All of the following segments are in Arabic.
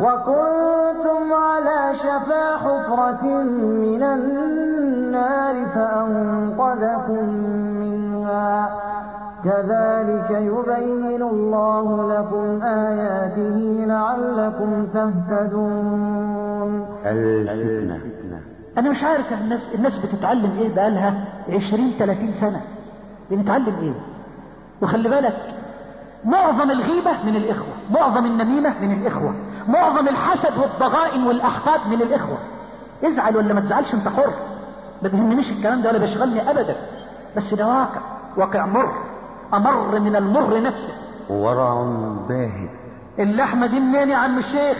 وكنتم على شفا حفرة من النار فأنقذكم منها. كذلك يبين الله لكم آياته لعلكم تهتدون. الفتنة. أنا مش عارف الناس الناس بتتعلم إيه بقالها 20 30 سنة. بنتعلم إيه؟ وخلي بالك معظم الغيبة من الإخوة معظم النميمة من الإخوة. معظم الحسد والضغائن والأحقاد من الإخوة. ازعل ولا ما تزعلش انت حر. ما بيهمنيش الكلام ده ولا بيشغلني ابدا. بس ده واقع واقع مر أمر من المر نفسه. ورع باهت اللحمة دي منين يا عم الشيخ؟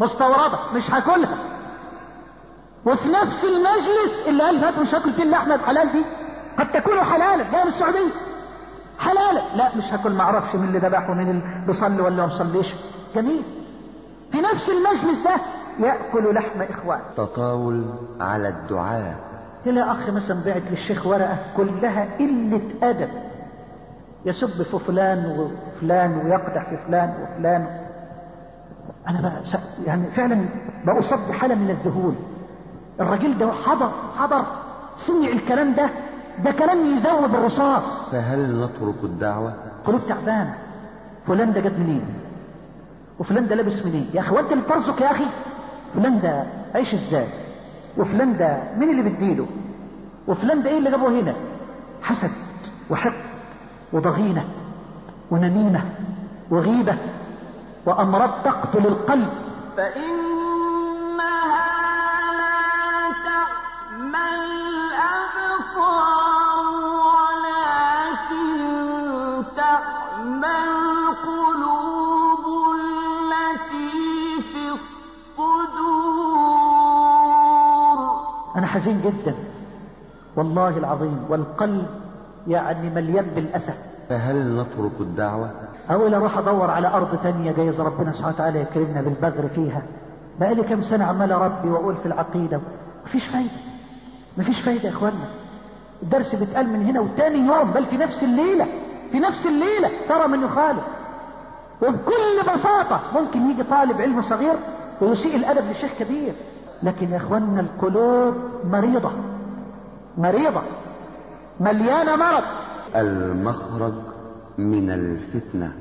مستوردة مش هاكلها. وفي نفس المجلس اللي قال هات مش هاكل فيه اللحمة الحلال دي قد تكون حلالا. جاية من السعودية حلالا. لا مش هاكل ما أعرفش مين اللي ذبح ومين اللي بيصلي ولا ما بيصليش. جميل. في نفس المجلس ده يأكل لحم إخوان. تطاول على الدعاء. تلاقي أخ مثلا بعت للشيخ ورقة كلها قلة أدب. يسب في فلان وفلان ويقدح في فلان وفلان. أنا بقى يعني فعلا بأصاب بحاله من الذهول. الراجل ده حضر حضر. سمع الكلام ده ده كلام يذوب الرصاص. فهل نترك الدعوة؟ قلوب تعبانه فلان ده جاب منين؟ وفلان ده لابس منين؟ يا أخي وأنت اللي ترزق يا أخي؟ فلان ده عايش إزاي؟ وفلان ده مين اللي بيديله وفلان ده إيه اللي جابه هنا؟ حسد وحقد وضغينة ونميمة وغيبة وامراض تقتل القلب. فإنها حزين جدا. والله العظيم والقلب يعني مليان بالاسى فهل نترك الدعوة؟ اول أروح أدور على أرض تانية جايز ربنا سبحانه وتعالى يكرمنا بالبذر فيها. بقالي كام سنة عمال أربي وأقول في العقيدة مفيش فايدة. مفيش فايدة يا اخوانا الدرس بيتقال من هنا وتاني يوم بل في نفس الليلة. في نفس الليلة ترى من يخالف. وبكل بساطة ممكن يجي طالب علم صغير ويسيء الأدب لشيخ كبير. لكن يا اخوانا القلوب مريضة. مريضة. مليانة مرض. المخرج من الفتنة.